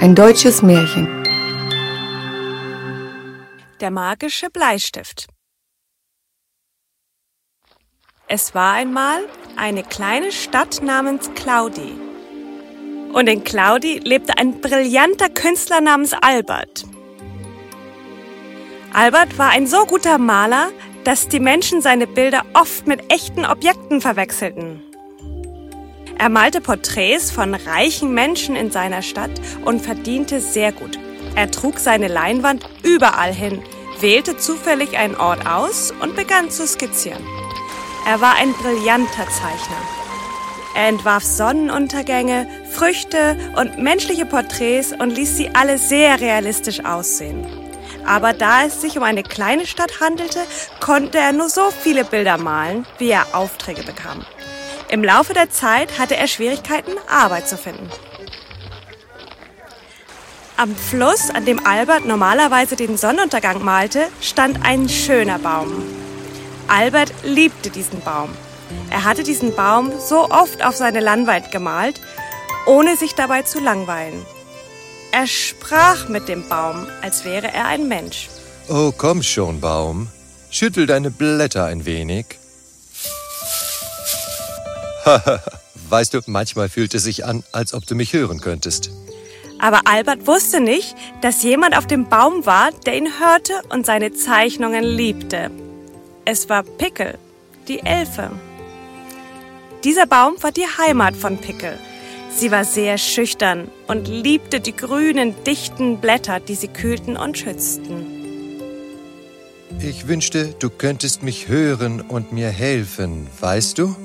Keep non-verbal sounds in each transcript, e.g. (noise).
Ein deutsches Märchen. Der magische Bleistift. Es war einmal eine kleine Stadt namens Claudi. Und in Claudi lebte ein brillanter Künstler namens Albert. Albert war ein so guter Maler, dass die Menschen seine Bilder oft mit echten Objekten verwechselten. Er malte Porträts von reichen Menschen in seiner Stadt und verdiente sehr gut. Er trug seine Leinwand überall hin, wählte zufällig einen Ort aus und begann zu skizzieren. Er war ein brillanter Zeichner. Er entwarf Sonnenuntergänge, Früchte und menschliche Porträts und ließ sie alle sehr realistisch aussehen. Aber da es sich um eine kleine Stadt handelte, konnte er nur so viele Bilder malen, wie er Aufträge bekam. Im Laufe der Zeit hatte er Schwierigkeiten, Arbeit zu finden. Am Fluss, an dem Albert normalerweise den Sonnenuntergang malte, stand ein schöner Baum. Albert liebte diesen Baum. Er hatte diesen Baum so oft auf seine Leinwand gemalt, ohne sich dabei zu langweilen. Er sprach mit dem Baum, als wäre er ein Mensch. Oh, komm schon, Baum. Schüttel deine Blätter ein wenig. (laughs) weißt du, manchmal fühlt es sich an, als ob du mich hören könntest. Aber Albert wusste nicht, dass jemand auf dem Baum war, der ihn hörte und seine Zeichnungen liebte. Es war Pickel, die Elfe. Dieser Baum war die Heimat von Pickel. Sie war sehr schüchtern und liebte die grünen, dichten Blätter, die sie kühlten und schützten. Ich wünschte, du könntest mich hören und mir helfen, weißt du?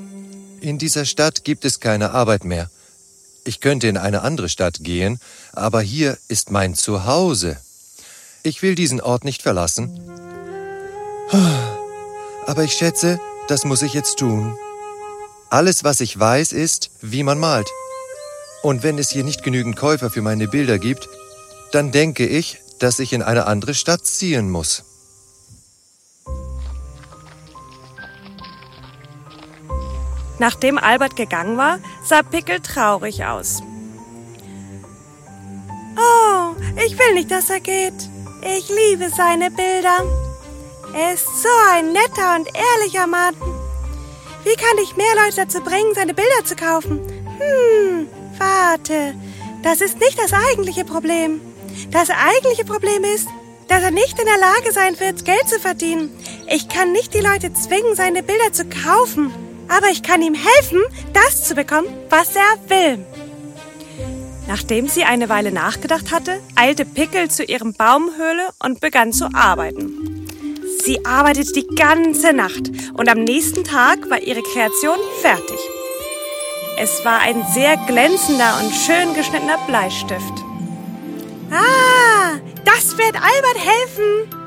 In dieser Stadt gibt es keine Arbeit mehr. Ich könnte in eine andere Stadt gehen, aber hier ist mein Zuhause. Ich will diesen Ort nicht verlassen. Aber ich schätze, das muss ich jetzt tun. Alles, was ich weiß, ist, wie man malt. Und wenn es hier nicht genügend Käufer für meine Bilder gibt, dann denke ich, dass ich in eine andere Stadt ziehen muss. Nachdem Albert gegangen war, sah Pickel traurig aus. Oh, ich will nicht, dass er geht. Ich liebe seine Bilder. Er ist so ein netter und ehrlicher Mann. Wie kann ich mehr Leute dazu bringen, seine Bilder zu kaufen? Hm, warte. Das ist nicht das eigentliche Problem. Das eigentliche Problem ist, dass er nicht in der Lage sein wird, Geld zu verdienen. Ich kann nicht die Leute zwingen, seine Bilder zu kaufen aber ich kann ihm helfen, das zu bekommen, was er will. Nachdem sie eine Weile nachgedacht hatte, eilte Pickel zu ihrem Baumhöhle und begann zu arbeiten. Sie arbeitete die ganze Nacht und am nächsten Tag war ihre Kreation fertig. Es war ein sehr glänzender und schön geschnittener Bleistift. Ah, das wird Albert helfen,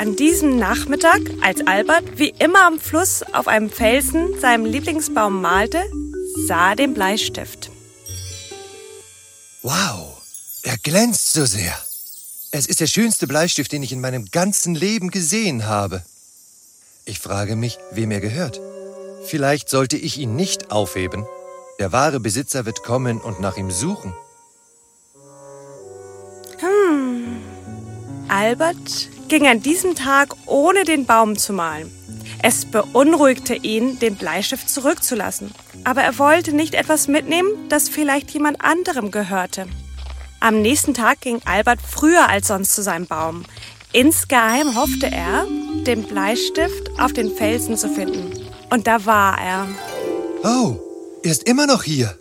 An diesem Nachmittag, als Albert wie immer am Fluss auf einem Felsen seinem Lieblingsbaum malte, sah er den Bleistift. Wow, er glänzt so sehr. Es ist der schönste Bleistift, den ich in meinem ganzen Leben gesehen habe. Ich frage mich, wem er gehört. Vielleicht sollte ich ihn nicht aufheben. Der wahre Besitzer wird kommen und nach ihm suchen. Hm. Albert ging an diesem Tag ohne den Baum zu malen. Es beunruhigte ihn, den Bleistift zurückzulassen. Aber er wollte nicht etwas mitnehmen, das vielleicht jemand anderem gehörte. Am nächsten Tag ging Albert früher als sonst zu seinem Baum. Insgeheim hoffte er, den Bleistift auf den Felsen zu finden. Und da war er. Oh, er ist immer noch hier.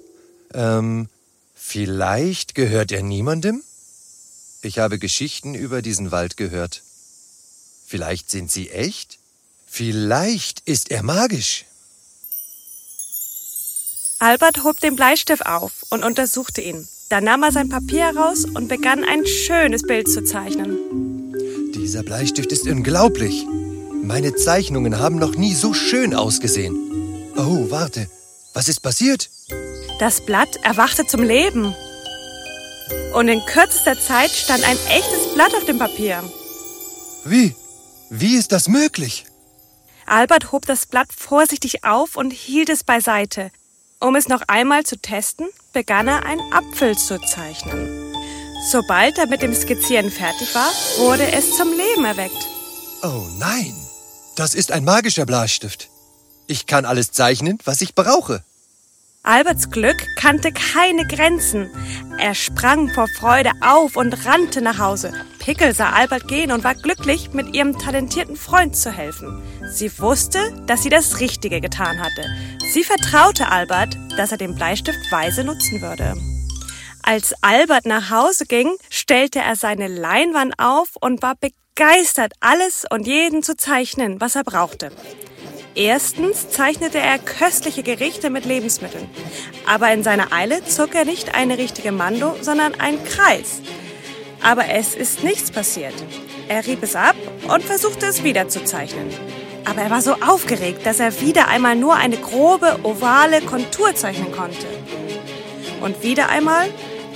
Ähm, vielleicht gehört er niemandem? Ich habe Geschichten über diesen Wald gehört. Vielleicht sind sie echt? Vielleicht ist er magisch. Albert hob den Bleistift auf und untersuchte ihn. Dann nahm er sein Papier heraus und begann ein schönes Bild zu zeichnen. Dieser Bleistift ist unglaublich. Meine Zeichnungen haben noch nie so schön ausgesehen. Oh, warte, was ist passiert? Das Blatt erwachte zum Leben. Und in kürzester Zeit stand ein echtes Blatt auf dem Papier. Wie? Wie ist das möglich? Albert hob das Blatt vorsichtig auf und hielt es beiseite. Um es noch einmal zu testen, begann er einen Apfel zu zeichnen. Sobald er mit dem Skizzieren fertig war, wurde es zum Leben erweckt. Oh nein, das ist ein magischer Bleistift. Ich kann alles zeichnen, was ich brauche. Alberts Glück kannte keine Grenzen. Er sprang vor Freude auf und rannte nach Hause. Pickel sah Albert gehen und war glücklich, mit ihrem talentierten Freund zu helfen. Sie wusste, dass sie das Richtige getan hatte. Sie vertraute Albert, dass er den Bleistift weise nutzen würde. Als Albert nach Hause ging, stellte er seine Leinwand auf und war begeistert, alles und jeden zu zeichnen, was er brauchte. Erstens zeichnete er köstliche Gerichte mit Lebensmitteln. Aber in seiner Eile zog er nicht eine richtige Mando, sondern einen Kreis. Aber es ist nichts passiert. Er rieb es ab und versuchte es wieder zu zeichnen. Aber er war so aufgeregt, dass er wieder einmal nur eine grobe, ovale Kontur zeichnen konnte. Und wieder einmal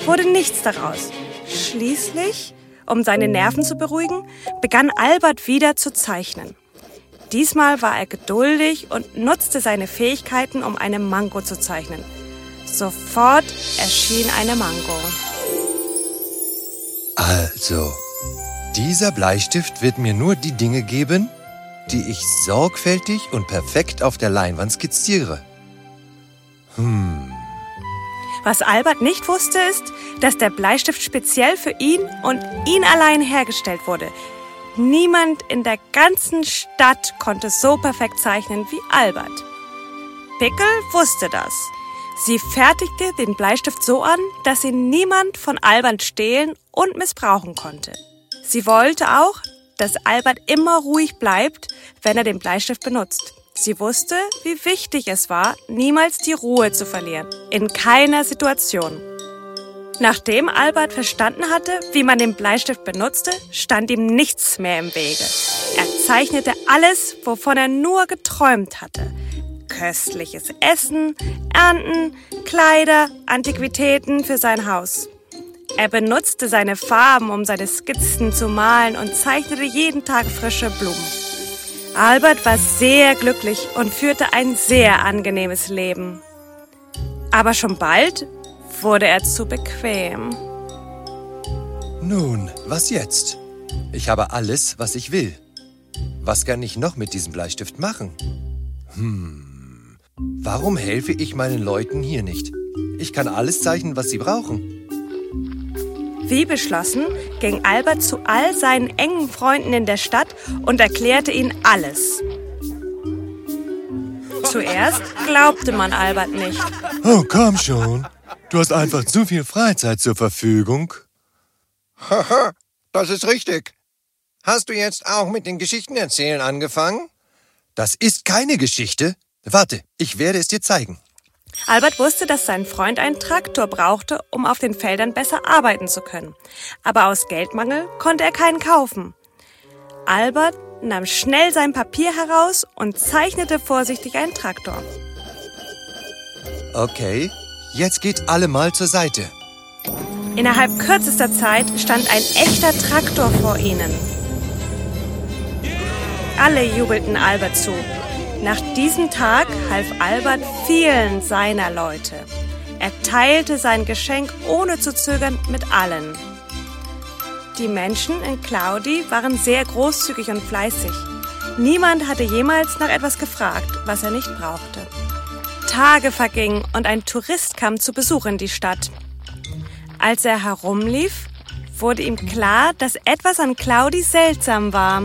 wurde nichts daraus. Schließlich, um seine Nerven zu beruhigen, begann Albert wieder zu zeichnen. Diesmal war er geduldig und nutzte seine Fähigkeiten, um eine Mango zu zeichnen. Sofort erschien eine Mango. Also, dieser Bleistift wird mir nur die Dinge geben, die ich sorgfältig und perfekt auf der Leinwand skizziere. Hm. Was Albert nicht wusste, ist, dass der Bleistift speziell für ihn und ihn allein hergestellt wurde. Niemand in der ganzen Stadt konnte so perfekt zeichnen wie Albert. Pickel wusste das. Sie fertigte den Bleistift so an, dass ihn niemand von Albert stehlen und missbrauchen konnte. Sie wollte auch, dass Albert immer ruhig bleibt, wenn er den Bleistift benutzt. Sie wusste, wie wichtig es war, niemals die Ruhe zu verlieren. In keiner Situation. Nachdem Albert verstanden hatte, wie man den Bleistift benutzte, stand ihm nichts mehr im Wege. Er zeichnete alles, wovon er nur geträumt hatte. Köstliches Essen, Ernten, Kleider, Antiquitäten für sein Haus. Er benutzte seine Farben, um seine Skizzen zu malen und zeichnete jeden Tag frische Blumen. Albert war sehr glücklich und führte ein sehr angenehmes Leben. Aber schon bald wurde er zu bequem. Nun, was jetzt? Ich habe alles, was ich will. Was kann ich noch mit diesem Bleistift machen? Hm, warum helfe ich meinen Leuten hier nicht? Ich kann alles zeichnen, was sie brauchen. Wie beschlossen, ging Albert zu all seinen engen Freunden in der Stadt und erklärte ihnen alles. Zuerst glaubte man Albert nicht. Oh, komm schon. Du hast einfach zu viel Freizeit zur Verfügung. Haha, das ist richtig. Hast du jetzt auch mit den Geschichten erzählen angefangen? Das ist keine Geschichte. Warte, ich werde es dir zeigen. Albert wusste, dass sein Freund einen Traktor brauchte, um auf den Feldern besser arbeiten zu können. Aber aus Geldmangel konnte er keinen kaufen. Albert nahm schnell sein Papier heraus und zeichnete vorsichtig einen Traktor. Okay, Jetzt geht alle mal zur Seite. Innerhalb kürzester Zeit stand ein echter Traktor vor ihnen. Alle jubelten Albert zu. Nach diesem Tag half Albert vielen seiner Leute. Er teilte sein Geschenk ohne zu zögern mit allen. Die Menschen in Claudi waren sehr großzügig und fleißig. Niemand hatte jemals nach etwas gefragt, was er nicht brauchte. Tage vergingen und ein Tourist kam zu Besuch in die Stadt. Als er herumlief, wurde ihm klar, dass etwas an Claudi seltsam war.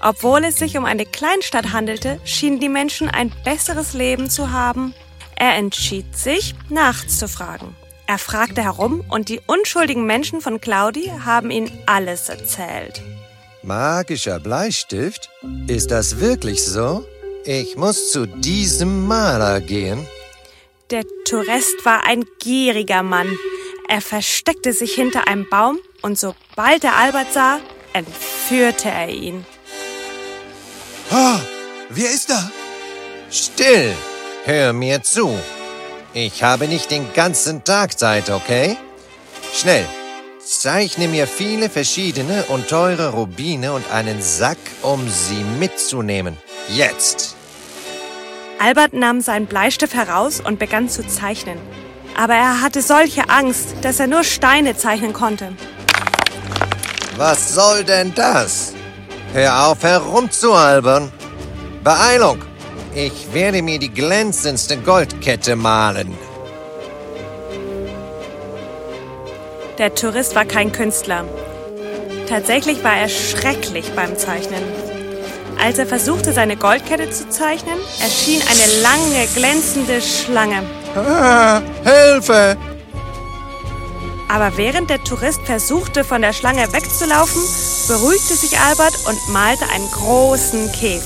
Obwohl es sich um eine Kleinstadt handelte, schienen die Menschen ein besseres Leben zu haben. Er entschied sich, nachzufragen. Er fragte herum und die unschuldigen Menschen von Claudi haben ihm alles erzählt. Magischer Bleistift? Ist das wirklich so? Ich muss zu diesem Maler gehen. Der Tourist war ein gieriger Mann. Er versteckte sich hinter einem Baum und sobald er Albert sah, entführte er ihn. Ah, wer ist da? Still, hör mir zu. Ich habe nicht den ganzen Tag Zeit, okay? Schnell, zeichne mir viele verschiedene und teure Rubine und einen Sack, um sie mitzunehmen. Jetzt! Albert nahm seinen Bleistift heraus und begann zu zeichnen. Aber er hatte solche Angst, dass er nur Steine zeichnen konnte. Was soll denn das? Hör auf herumzualbern. Beeilung! Ich werde mir die glänzendste Goldkette malen. Der Tourist war kein Künstler. Tatsächlich war er schrecklich beim Zeichnen. Als er versuchte, seine Goldkette zu zeichnen, erschien eine lange, glänzende Schlange. Ah, Hilfe! Aber während der Tourist versuchte, von der Schlange wegzulaufen, beruhigte sich Albert und malte einen großen Käfig.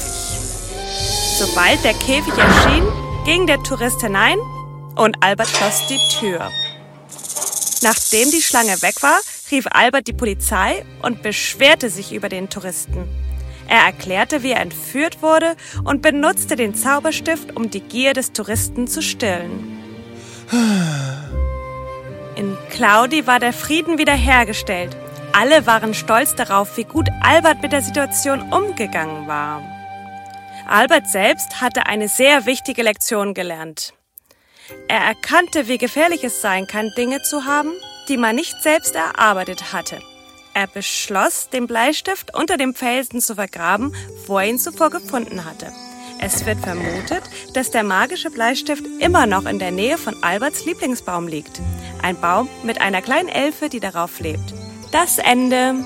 Sobald der Käfig erschien, ging der Tourist hinein und Albert schloss die Tür. Nachdem die Schlange weg war, rief Albert die Polizei und beschwerte sich über den Touristen. Er erklärte, wie er entführt wurde und benutzte den Zauberstift, um die Gier des Touristen zu stillen. In Claudi war der Frieden wiederhergestellt. Alle waren stolz darauf, wie gut Albert mit der Situation umgegangen war. Albert selbst hatte eine sehr wichtige Lektion gelernt. Er erkannte, wie gefährlich es sein kann, Dinge zu haben, die man nicht selbst erarbeitet hatte. Er beschloss, den Bleistift unter dem Felsen zu vergraben, wo er ihn zuvor gefunden hatte. Es wird vermutet, dass der magische Bleistift immer noch in der Nähe von Alberts Lieblingsbaum liegt. Ein Baum mit einer kleinen Elfe, die darauf lebt. Das Ende.